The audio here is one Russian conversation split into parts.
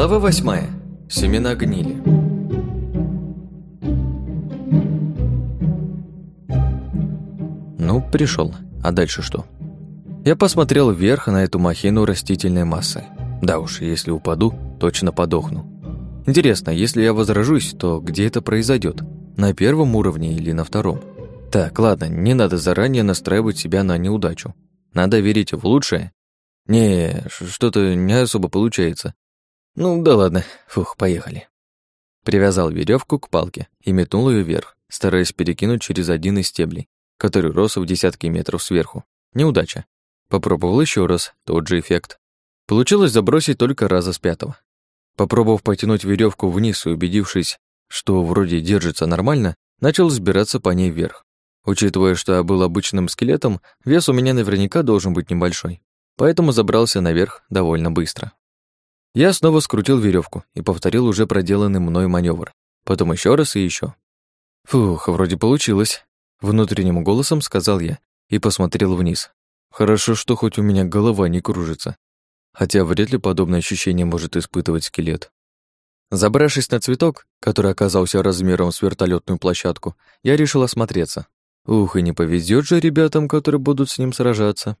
Глава восьмая. Семена гнили. Ну, пришел. А дальше что? Я посмотрел вверх на эту махину растительной массы. Да уж, если упаду, точно подохну. Интересно, если я возражусь, то где это произойдет? На первом уровне или на втором? Так, ладно, не надо заранее настраивать себя на неудачу. Надо верить в лучшее. Не, что-то не особо получается. Ну да ладно, фух, поехали. Привязал веревку к палке и метнул ее вверх, стараясь перекинуть через один из стеблей, который рос в десятки метров сверху. Неудача. Попробовал еще раз, тот же эффект. Получилось забросить только раза с пятого. Попробовав потянуть веревку вниз и убедившись, что вроде держится нормально, начал взбираться по ней вверх. Учитывая, что я был обычным скелетом, вес у меня наверняка должен быть небольшой, поэтому забрался наверх довольно быстро. Я снова скрутил веревку и повторил уже проделанный мной маневр. Потом еще раз и еще. Фух, вроде получилось. Внутренним голосом сказал я и посмотрел вниз. Хорошо, что хоть у меня голова не кружится. Хотя вряд ли подобное ощущение может испытывать скелет. Забравшись на цветок, который оказался размером с вертолетную площадку, я решил осмотреться. Ух, и не повезет же ребятам, которые будут с ним сражаться.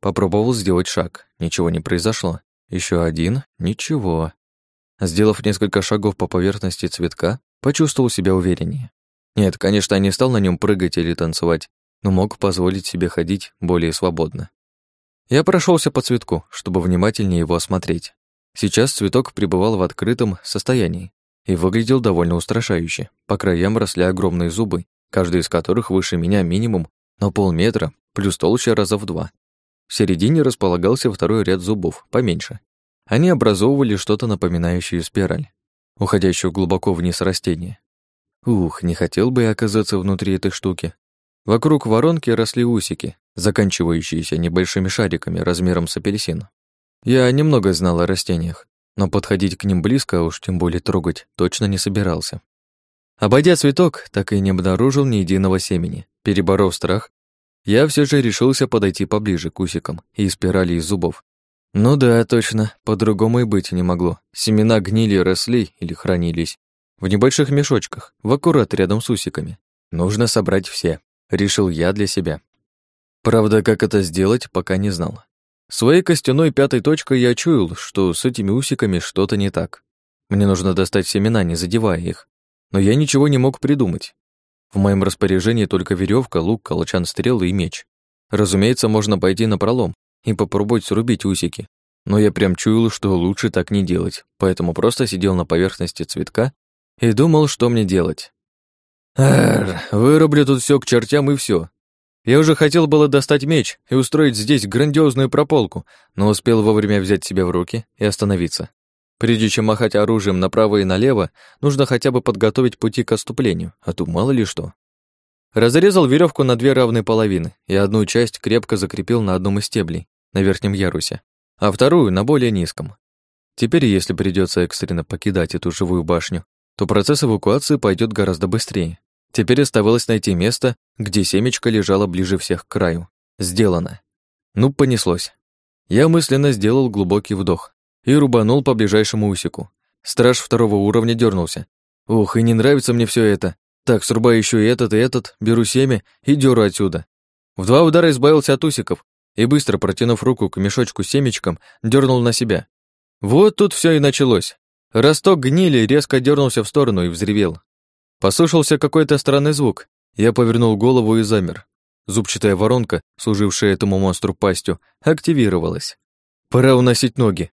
Попробовал сделать шаг. Ничего не произошло. Еще один. Ничего. Сделав несколько шагов по поверхности цветка, почувствовал себя увереннее. Нет, конечно, я не стал на нем прыгать или танцевать, но мог позволить себе ходить более свободно. Я прошелся по цветку, чтобы внимательнее его осмотреть. Сейчас цветок пребывал в открытом состоянии и выглядел довольно устрашающе. По краям росли огромные зубы, каждый из которых выше меня минимум на полметра, плюс толще раза в два. В середине располагался второй ряд зубов, поменьше. Они образовывали что-то напоминающее спираль, уходящую глубоко вниз растения. Ух, не хотел бы я оказаться внутри этой штуки. Вокруг воронки росли усики, заканчивающиеся небольшими шариками размером с апельсин. Я немного знал о растениях, но подходить к ним близко, а уж тем более трогать, точно не собирался. Обойдя цветок, так и не обнаружил ни единого семени. Переборов страх, я все же решился подойти поближе к усикам и спирали из зубов. Ну да, точно, по-другому и быть не могло. Семена гнили, росли или хранились. В небольших мешочках, в аккурат рядом с усиками. Нужно собрать все, решил я для себя. Правда, как это сделать, пока не знал. Своей костяной пятой точкой я чуял, что с этими усиками что-то не так. Мне нужно достать семена, не задевая их. Но я ничего не мог придумать. В моем распоряжении только веревка, лук, колчан стрелы и меч. Разумеется, можно пойти на пролом и попробовать срубить усики. Но я прям чуял, что лучше так не делать, поэтому просто сидел на поверхности цветка и думал, что мне делать. Эр, вырублю тут все к чертям и все. Я уже хотел было достать меч и устроить здесь грандиозную прополку, но успел вовремя взять себя в руки и остановиться. Прежде чем махать оружием направо и налево, нужно хотя бы подготовить пути к отступлению, а то мало ли что. Разрезал веревку на две равные половины и одну часть крепко закрепил на одном из стеблей, на верхнем ярусе, а вторую на более низком. Теперь, если придется экстренно покидать эту живую башню, то процесс эвакуации пойдет гораздо быстрее. Теперь оставалось найти место, где семечко лежало ближе всех к краю. Сделано. Ну, понеслось. Я мысленно сделал глубокий вдох, и рубанул по ближайшему усику. Страж второго уровня дернулся. Ух, и не нравится мне все это. Так, срубаю еще и этот, и этот, беру семя и деру отсюда. В два удара избавился от усиков и, быстро протянув руку к мешочку с семечком, дернул на себя. Вот тут все и началось. Росток гнили резко дернулся в сторону и взревел. Послышался какой-то странный звук. Я повернул голову и замер. Зубчатая воронка, служившая этому монстру пастью, активировалась. Пора уносить ноги.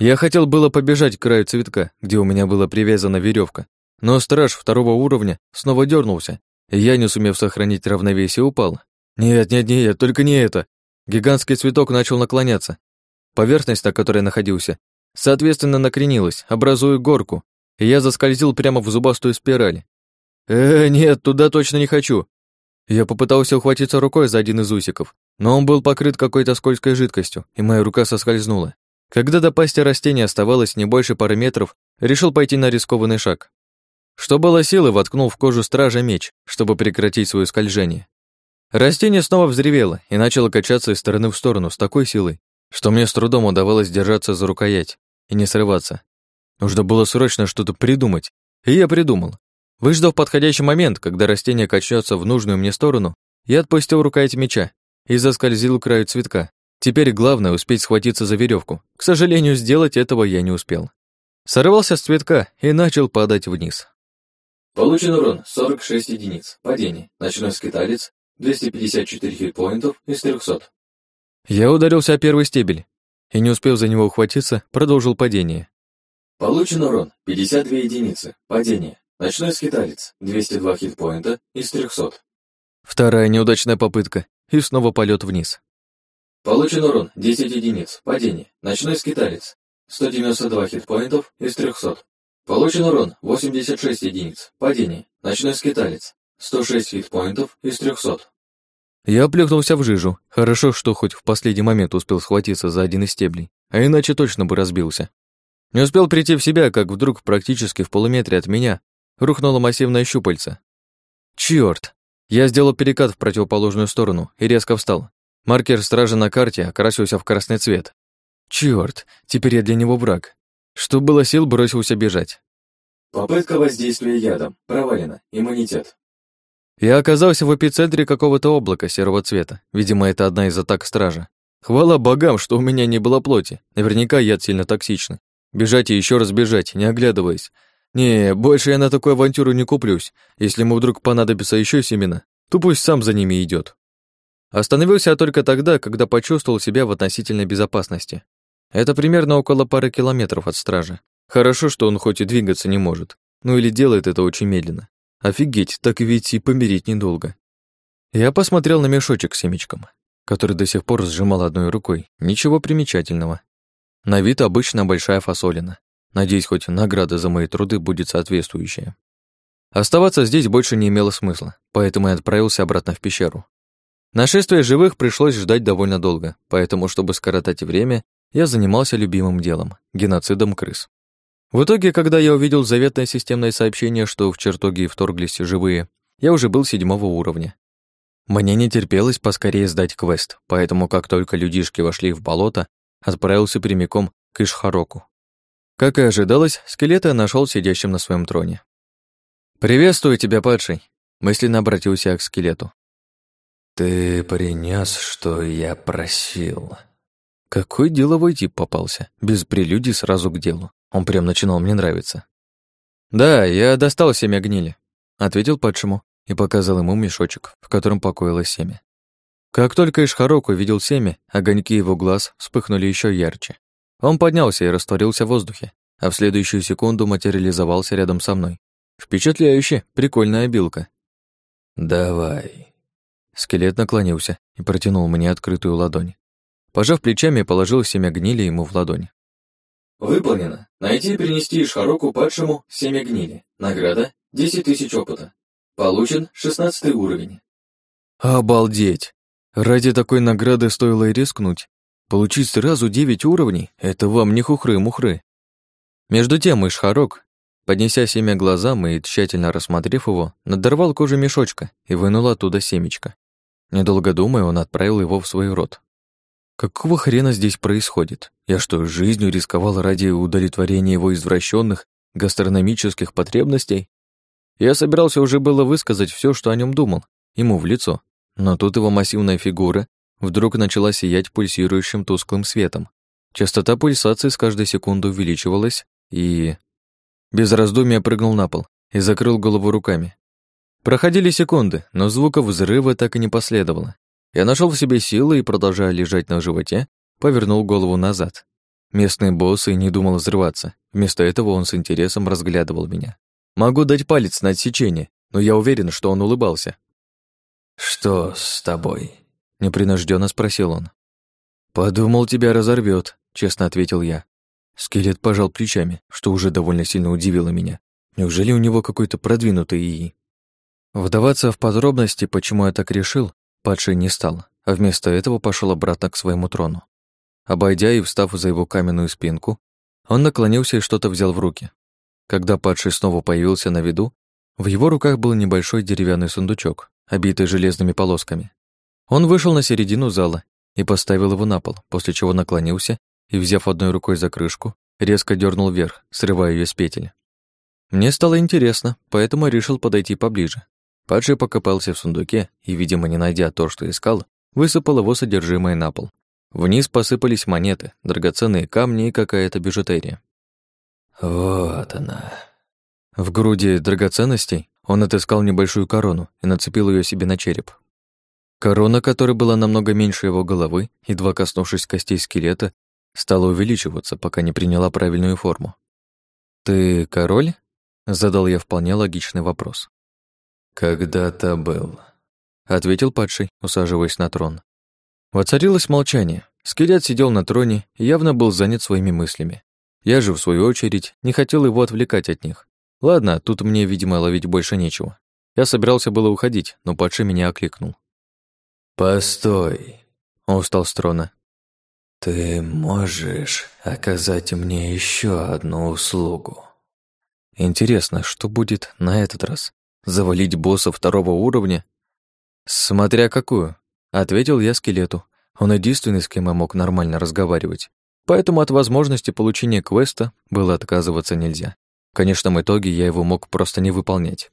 Я хотел было побежать к краю цветка, где у меня была привязана веревка, но страж второго уровня снова дернулся, и я, не сумев сохранить равновесие, упал. Нет, нет, нет, только не это. Гигантский цветок начал наклоняться. Поверхность, на которой находился, соответственно накренилась, образуя горку, и я заскользил прямо в зубастую спираль. Э, нет, туда точно не хочу. Я попытался ухватиться рукой за один из усиков, но он был покрыт какой-то скользкой жидкостью, и моя рука соскользнула. Когда до пасти растения оставалось не больше пары метров, решил пойти на рискованный шаг. Что было силы, воткнул в кожу стража меч, чтобы прекратить свое скольжение. Растение снова взревело и начало качаться из стороны в сторону с такой силой, что мне с трудом удавалось держаться за рукоять и не срываться. Нужно было срочно что-то придумать, и я придумал. Выждав подходящий момент, когда растение качнется в нужную мне сторону, я отпустил рукоять меча и заскользил к краю цветка. Теперь главное успеть схватиться за веревку. К сожалению, сделать этого я не успел. Сорвался с цветка и начал падать вниз. Получен урон 46 единиц. Падение. Ночной скиталец 254 хитпоинтов из 300. Я ударился о первый стебель и, не успев за него ухватиться, продолжил падение. Получен урон 52 единицы. Падение. Ночной скиталец 202 хитпоинта из 300. Вторая неудачная попытка и снова полет вниз. Получен урон 10 единиц. Падение. Ночной скиталец 192 хитпоинтов из 300. Получен урон 86 единиц. Падение. Ночной скиталец 106 хитпоинтов из 300. Я плюхнулся в жижу. Хорошо, что хоть в последний момент успел схватиться за один из стеблей, а иначе точно бы разбился. Не успел прийти в себя, как вдруг практически в полуметре от меня рухнуло массивное щупальце. Чёрт! Я сделал перекат в противоположную сторону и резко встал. Маркер стражи на карте окрасился в красный цвет. Чёрт, теперь я для него враг. Что было сил, бросился бежать. Попытка воздействия ядом. Провалена. Иммунитет. Я оказался в эпицентре какого-то облака серого цвета. Видимо, это одна из атак стража. Хвала богам, что у меня не было плоти. Наверняка яд сильно токсичный. Бежать и еще раз бежать, не оглядываясь. Не, больше я на такую авантюру не куплюсь. Если ему вдруг понадобится еще семена, то пусть сам за ними идет. Остановился я только тогда, когда почувствовал себя в относительной безопасности. Это примерно около пары километров от стража. Хорошо, что он хоть и двигаться не может. Ну или делает это очень медленно. Офигеть, так ведь и помереть недолго. Я посмотрел на мешочек с семечком, который до сих пор сжимал одной рукой. Ничего примечательного. На вид обычно большая фасолина. Надеюсь, хоть награда за мои труды будет соответствующая. Оставаться здесь больше не имело смысла, поэтому я отправился обратно в пещеру. Нашествие живых пришлось ждать довольно долго, поэтому, чтобы скоротать время, я занимался любимым делом — геноцидом крыс. В итоге, когда я увидел заветное системное сообщение, что в чертоги вторглись живые, я уже был седьмого уровня. Мне не терпелось поскорее сдать квест, поэтому как только людишки вошли в болото, отправился прямиком к Ишхароку. Как и ожидалось, скелет я нашел сидящим на своем троне. «Приветствую тебя, падший!» мысленно обратился я к скелету. «Ты принес, что я просил». Какой деловой тип попался, без прелюдий сразу к делу. Он прям начинал мне нравиться. «Да, я достал семя гнили», — ответил падшему и показал ему мешочек, в котором покоилось семя. Как только Ишхарок увидел семя, огоньки его глаз вспыхнули еще ярче. Он поднялся и растворился в воздухе, а в следующую секунду материализовался рядом со мной. Впечатляюще, прикольная обилка. «Давай». Скелет наклонился и протянул мне открытую ладонь. Пожав плечами, положил семя гнили ему в ладонь. Выполнено. Найти и принести Шароку падшему семя гнили. Награда 10 тысяч опыта. Получен 16 уровень. Обалдеть! Ради такой награды стоило и рискнуть. Получить сразу 9 уровней — это вам не хухры-мухры. Между тем Ишхарок, поднеся семя глазам и тщательно рассмотрев его, надорвал кожу мешочка и вынул оттуда семечко. Недолго думая, он отправил его в свой рот. Какого хрена здесь происходит? Я что, жизнью рисковал ради удовлетворения его извращенных гастрономических потребностей? Я собирался уже было высказать все, что о нем думал, ему в лицо, но тут его массивная фигура вдруг начала сиять пульсирующим тусклым светом. Частота пульсации с каждой секунды увеличивалась, и... Без раздумия прыгнул на пол и закрыл голову руками. Проходили секунды, но звука взрыва так и не последовало. Я нашел в себе силы и, продолжая лежать на животе, повернул голову назад. Местный босс и не думал взрываться. Вместо этого он с интересом разглядывал меня. Могу дать палец на отсечение, но я уверен, что он улыбался. «Что с тобой?» — непринужденно спросил он. «Подумал, тебя разорвет, честно ответил я. Скелет пожал плечами, что уже довольно сильно удивило меня. Неужели у него какой-то продвинутый ИИ? Вдаваться в подробности, почему я так решил, Падший не стал, а вместо этого пошел обратно к своему трону. Обойдя и встав за его каменную спинку, он наклонился и что-то взял в руки. Когда падший снова появился на виду, в его руках был небольшой деревянный сундучок, обитый железными полосками. Он вышел на середину зала и поставил его на пол, после чего наклонился и, взяв одной рукой за крышку, резко дернул вверх, срывая ее с петель. Мне стало интересно, поэтому решил подойти поближе. Падший покопался в сундуке и, видимо, не найдя то, что искал, высыпал его содержимое на пол. Вниз посыпались монеты, драгоценные камни и какая-то бижутерия. Вот она. В груди драгоценностей он отыскал небольшую корону и нацепил ее себе на череп. Корона, которая была намного меньше его головы, едва коснувшись костей скелета, стала увеличиваться, пока не приняла правильную форму. «Ты король?» — задал я вполне логичный вопрос. «Когда-то был», — ответил падший, усаживаясь на трон. Воцарилось молчание. Скелет сидел на троне и явно был занят своими мыслями. Я же, в свою очередь, не хотел его отвлекать от них. Ладно, тут мне, видимо, ловить больше нечего. Я собирался было уходить, но падший меня окликнул. «Постой!» Он встал с трона. «Ты можешь оказать мне еще одну услугу?» Интересно, что будет на этот раз? Завалить босса второго уровня? Смотря какую, ответил я скелету. Он единственный, с кем я мог нормально разговаривать. Поэтому от возможности получения квеста было отказываться нельзя. В конечном итоге я его мог просто не выполнять.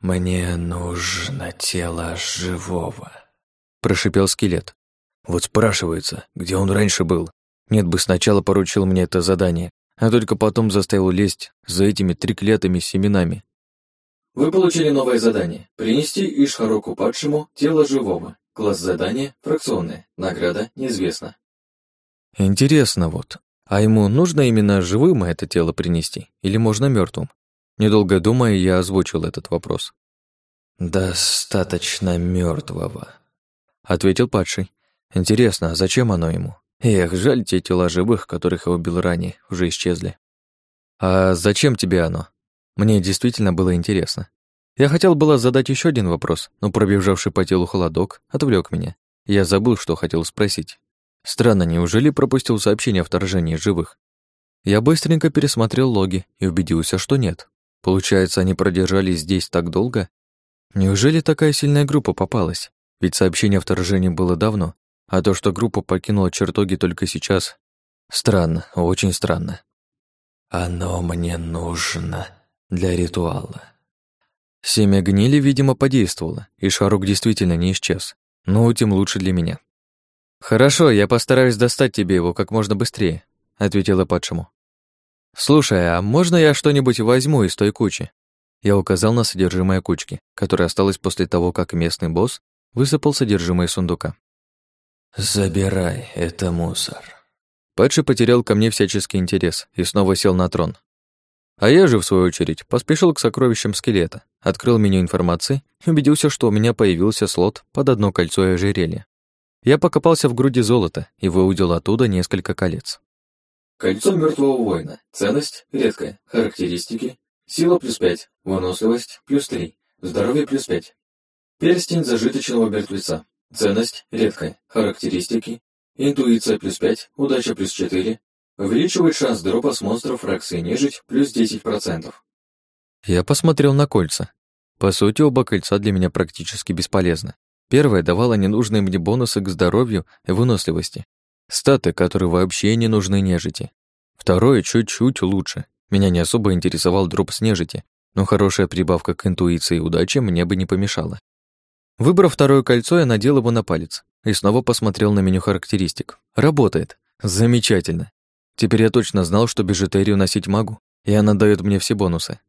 «Мне нужно тело живого», прошипел скелет. Вот спрашивается, где он раньше был. Нет бы сначала поручил мне это задание, а только потом заставил лезть за этими треклятыми семенами. Вы получили новое задание. Принести Ишхароку падшему тело живого. Класс задания фракционное. Награда неизвестна. Интересно вот, а ему нужно именно живым это тело принести или можно мертвым? Недолго думая, я озвучил этот вопрос. Достаточно мертвого ответил падший. Интересно, а зачем оно ему? Эх, жаль, те тела живых, которых я убил ранее, уже исчезли. А зачем тебе оно? Мне действительно было интересно. Я хотел было задать еще один вопрос, но пробежавший по телу холодок отвлек меня. Я забыл, что хотел спросить. Странно, неужели пропустил сообщение о вторжении живых? Я быстренько пересмотрел логи и убедился, что нет. Получается, они продержались здесь так долго? Неужели такая сильная группа попалась? Ведь сообщение о вторжении было давно, а то, что группа покинула чертоги только сейчас, странно, очень странно. Оно мне нужно для ритуала. Семя гнили, видимо, подействовало, и шарок действительно не исчез. Ну, тем лучше для меня. «Хорошо, я постараюсь достать тебе его как можно быстрее», — ответила падшему. «Слушай, а можно я что-нибудь возьму из той кучи?» Я указал на содержимое кучки, которая осталась после того, как местный босс высыпал содержимое сундука. «Забирай, это мусор». Пэтши потерял ко мне всяческий интерес и снова сел на трон. А я же, в свою очередь, поспешил к сокровищам скелета, открыл меню информации и убедился, что у меня появился слот под одно кольцо и ожерелье. Я покопался в груди золота и выудил оттуда несколько колец. Кольцо мертвого воина. Ценность редкая. Характеристики. Сила плюс 5. Выносливость плюс 3. Здоровье плюс 5. Перстень зажиточного мертвеца. Ценность редкая. Характеристики. Интуиция плюс 5, удача плюс 4. Увеличивает шанс дропа с монстров фракции нежить плюс 10%. Я посмотрел на кольца. По сути, оба кольца для меня практически бесполезны. Первое давало ненужные мне бонусы к здоровью и выносливости. Статы, которые вообще не нужны нежити. Второе чуть-чуть лучше. Меня не особо интересовал дроп с нежити, но хорошая прибавка к интуиции и удаче мне бы не помешала. Выбрав второе кольцо, я надел его на палец и снова посмотрел на меню характеристик. Работает. Замечательно. Теперь я точно знал, что бижутерию носить могу, и она дает мне все бонусы.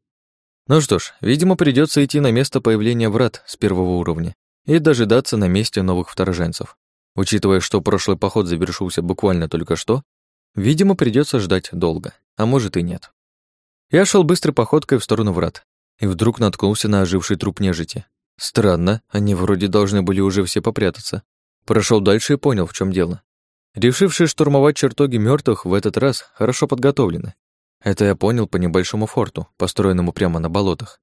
Ну что ж, видимо, придется идти на место появления врат с первого уровня и дожидаться на месте новых вторженцев. Учитывая, что прошлый поход завершился буквально только что, видимо, придется ждать долго, а может и нет. Я шел быстрой походкой в сторону врат и вдруг наткнулся на оживший труп нежити. Странно, они вроде должны были уже все попрятаться. Прошел дальше и понял, в чем дело. Решившие штурмовать чертоги мертвых в этот раз хорошо подготовлены. Это я понял по небольшому форту, построенному прямо на болотах.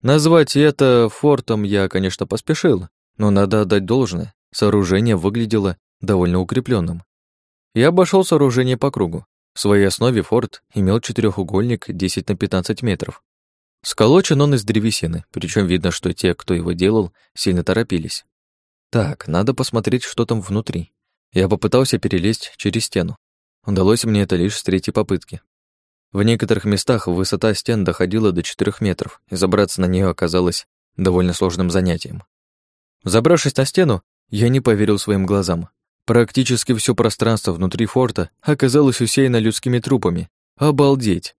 Назвать это фортом я, конечно, поспешил, но надо отдать должное. Сооружение выглядело довольно укрепленным. Я обошел сооружение по кругу. В своей основе форт имел четырехугольник 10 на 15 метров, Сколочен он из древесины, причем видно, что те, кто его делал, сильно торопились. Так, надо посмотреть, что там внутри. Я попытался перелезть через стену. удалось мне это лишь с третьей попытки. В некоторых местах высота стен доходила до 4 метров, и забраться на нее оказалось довольно сложным занятием. Забравшись на стену, я не поверил своим глазам. Практически все пространство внутри форта оказалось усеяно людскими трупами. Обалдеть!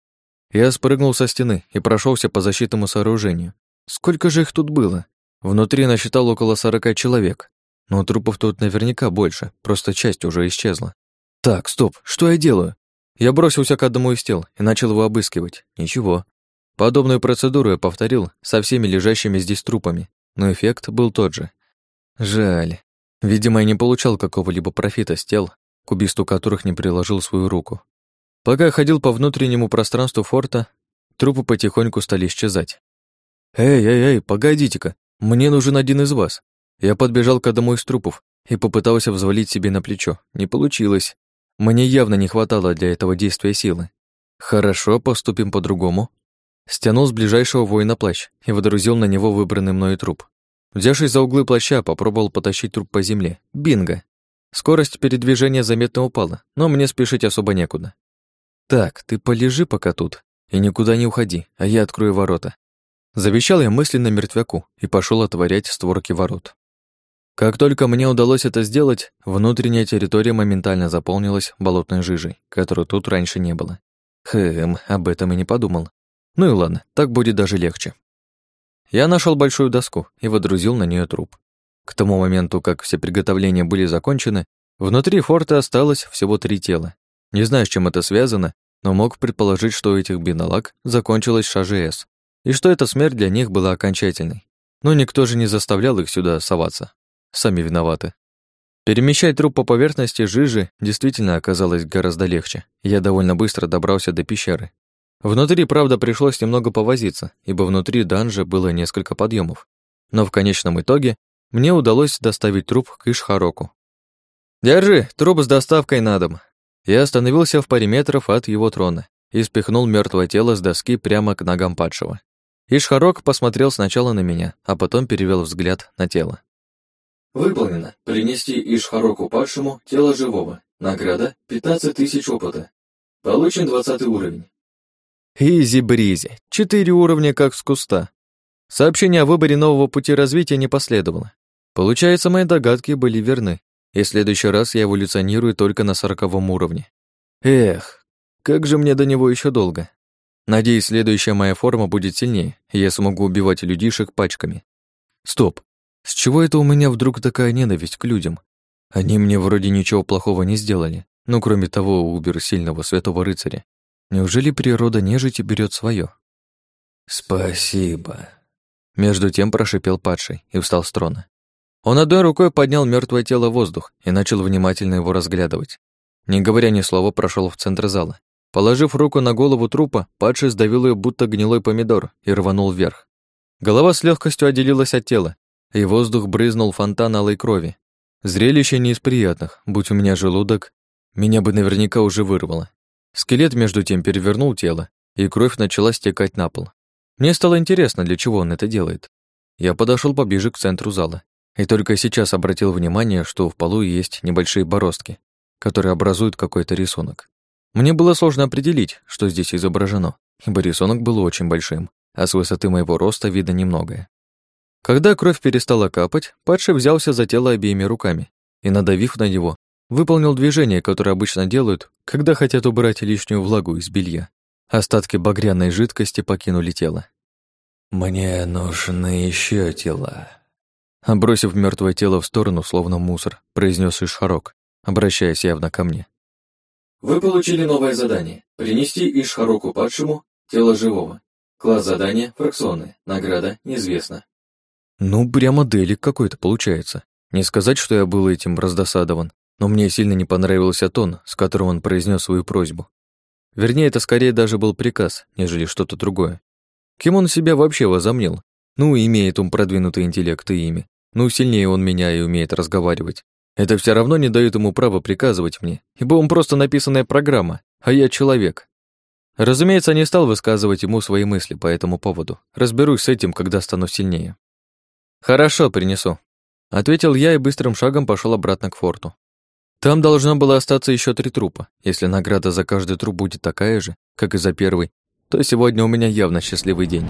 Я спрыгнул со стены и прошелся по защитному сооружению. Сколько же их тут было? Внутри насчитал около сорока человек. Но трупов тут наверняка больше, просто часть уже исчезла. Так, стоп, что я делаю? Я бросился к одному из тел и начал его обыскивать. Ничего. Подобную процедуру я повторил со всеми лежащими здесь трупами, но эффект был тот же. Жаль. Видимо, я не получал какого-либо профита с тел, к убийству которых не приложил свою руку. Пока я ходил по внутреннему пространству форта, трупы потихоньку стали исчезать. «Эй, эй, эй, погодите-ка, мне нужен один из вас». Я подбежал к одному из трупов и попытался взвалить себе на плечо. Не получилось. Мне явно не хватало для этого действия силы. Хорошо, поступим по-другому. Стянул с ближайшего воина плащ и водрузил на него выбранный мною труп. Взявшись за углы плаща, попробовал потащить труп по земле. Бинго! Скорость передвижения заметно упала, но мне спешить особо некуда. «Так, ты полежи пока тут и никуда не уходи, а я открою ворота». Завещал я мысленно мертвяку и пошел отворять створки ворот. Как только мне удалось это сделать, внутренняя территория моментально заполнилась болотной жижей, которой тут раньше не было. Хм, об этом и не подумал. Ну и ладно, так будет даже легче. Я нашел большую доску и водрузил на нее труп. К тому моменту, как все приготовления были закончены, внутри форта осталось всего три тела. Не знаю, с чем это связано, но мог предположить, что у этих бедолаг закончилась ШЖС, и что эта смерть для них была окончательной. Но никто же не заставлял их сюда соваться. Сами виноваты. Перемещать труп по поверхности жижи действительно оказалось гораздо легче. Я довольно быстро добрался до пещеры. Внутри, правда, пришлось немного повозиться, ибо внутри данжа было несколько подъемов. Но в конечном итоге мне удалось доставить труп к Ишхароку. «Держи, труп с доставкой на дом», я остановился в паре метров от его трона и спихнул мертвое тело с доски прямо к ногам падшего. Ишхарок посмотрел сначала на меня, а потом перевел взгляд на тело. Выполнено. Принести Ишхароку падшему тело живого. Награда 15 тысяч опыта. Получен 20 уровень. Изи-бризи. Четыре уровня как с куста. Сообщение о выборе нового пути развития не последовало. Получается, мои догадки были верны и в следующий раз я эволюционирую только на сороковом уровне. Эх, как же мне до него еще долго. Надеюсь, следующая моя форма будет сильнее, и я смогу убивать людишек пачками. Стоп, с чего это у меня вдруг такая ненависть к людям? Они мне вроде ничего плохого не сделали, ну кроме того убер сильного святого рыцаря. Неужели природа нежити берет свое? Спасибо. Между тем прошипел падший и встал с трона. Он одной рукой поднял мертвое тело в воздух и начал внимательно его разглядывать. Не говоря ни слова, прошел в центр зала. Положив руку на голову трупа, падший сдавил ее будто гнилой помидор и рванул вверх. Голова с легкостью отделилась от тела, и воздух брызнул фонтан алой крови. Зрелище не из приятных, будь у меня желудок, меня бы наверняка уже вырвало. Скелет между тем перевернул тело, и кровь начала стекать на пол. Мне стало интересно, для чего он это делает. Я подошел поближе к центру зала и только сейчас обратил внимание, что в полу есть небольшие бороздки, которые образуют какой-то рисунок. Мне было сложно определить, что здесь изображено, ибо рисунок был очень большим, а с высоты моего роста видно немногое. Когда кровь перестала капать, падший взялся за тело обеими руками и, надавив на него, выполнил движение, которое обычно делают, когда хотят убрать лишнюю влагу из белья. Остатки багряной жидкости покинули тело. «Мне нужны еще тела», Бросив мертвое тело в сторону, словно мусор, произнес Ишхарок, обращаясь явно ко мне. Вы получили новое задание. Принести Ишхароку падшему тело живого. Класс задания фракционный. Награда неизвестна. Ну, прямо делик какой-то получается. Не сказать, что я был этим раздосадован, но мне сильно не понравился тон, с которым он произнес свою просьбу. Вернее, это скорее даже был приказ, нежели что-то другое. Кем он себя вообще возомнил? Ну, имеет он продвинутый интеллект и имя. Ну, сильнее он меня и умеет разговаривать. Это все равно не дает ему права приказывать мне, ибо он просто написанная программа, а я человек. Разумеется, не стал высказывать ему свои мысли по этому поводу. Разберусь с этим, когда стану сильнее. Хорошо, принесу. Ответил я и быстрым шагом пошел обратно к форту. Там должно было остаться еще три трупа. Если награда за каждый труп будет такая же, как и за первый, то сегодня у меня явно счастливый день.